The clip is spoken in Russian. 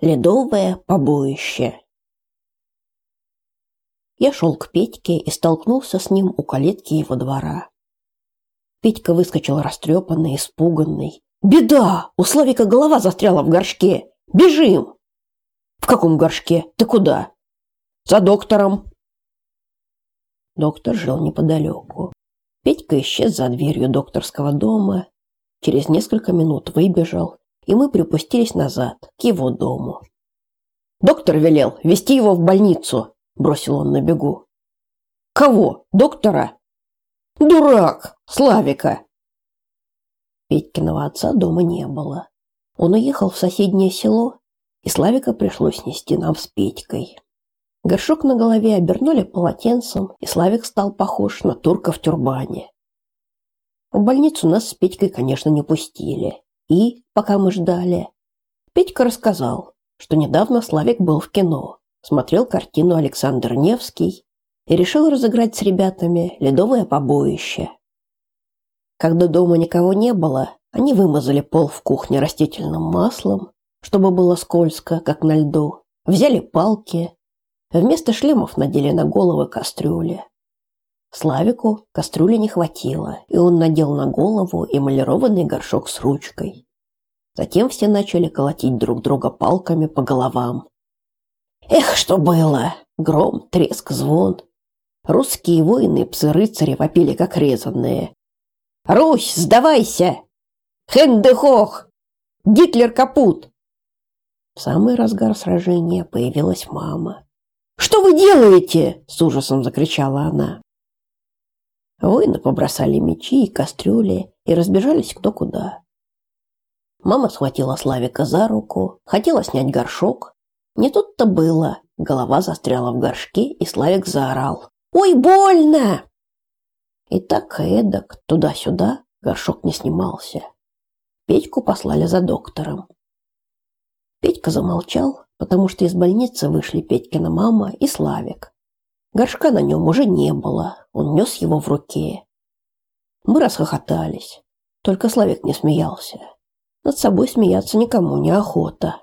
Ледовое побоище. Я шел к Петьке и столкнулся с ним у калитки его двора. Петька выскочил растрепанный, испуганный. «Беда! У Славика голова застряла в горшке! Бежим!» «В каком горшке? Ты куда?» «За доктором!» Доктор жил неподалеку. Петька исчез за дверью докторского дома, через несколько минут выбежал и мы припустились назад, к его дому. «Доктор велел вести его в больницу», – бросил он на бегу. «Кого? Доктора?» «Дурак! Славика!» Петькиного отца дома не было. Он уехал в соседнее село, и Славика пришлось нести нам с Петькой. Горшок на голове обернули полотенцем, и Славик стал похож на турка в тюрбане. В больницу нас с Петькой, конечно, не пустили. И, пока мы ждали, Петька рассказал, что недавно Славик был в кино, смотрел картину Александр Невский и решил разыграть с ребятами ледовое побоище. Когда дома никого не было, они вымазали пол в кухне растительным маслом, чтобы было скользко, как на льду, взяли палки, вместо шлемов надели на головы кастрюли. Славику кастрюли не хватило, и он надел на голову эмалированный горшок с ручкой. Затем все начали колотить друг друга палками по головам. Эх, что было! Гром, треск, звон. Русские воины псы-рыцари вопили, как резанные. «Русь, сдавайся! Хендехох! Гитлер капут!» В самый разгар сражения появилась мама. «Что вы делаете?» – с ужасом закричала она. Воины побросали мечи и кастрюли и разбежались кто куда. Мама схватила Славика за руку, хотела снять горшок. Не тут-то было. Голова застряла в горшке, и Славик заорал. «Ой, больно!» И так эдак, туда-сюда, горшок не снимался. Петьку послали за доктором. Петька замолчал, потому что из больницы вышли Петькина мама и Славик. Горшка на нем уже не было, он нес его в руке. Мы расхохотались, только Славик не смеялся. Над собой смеяться никому не охота.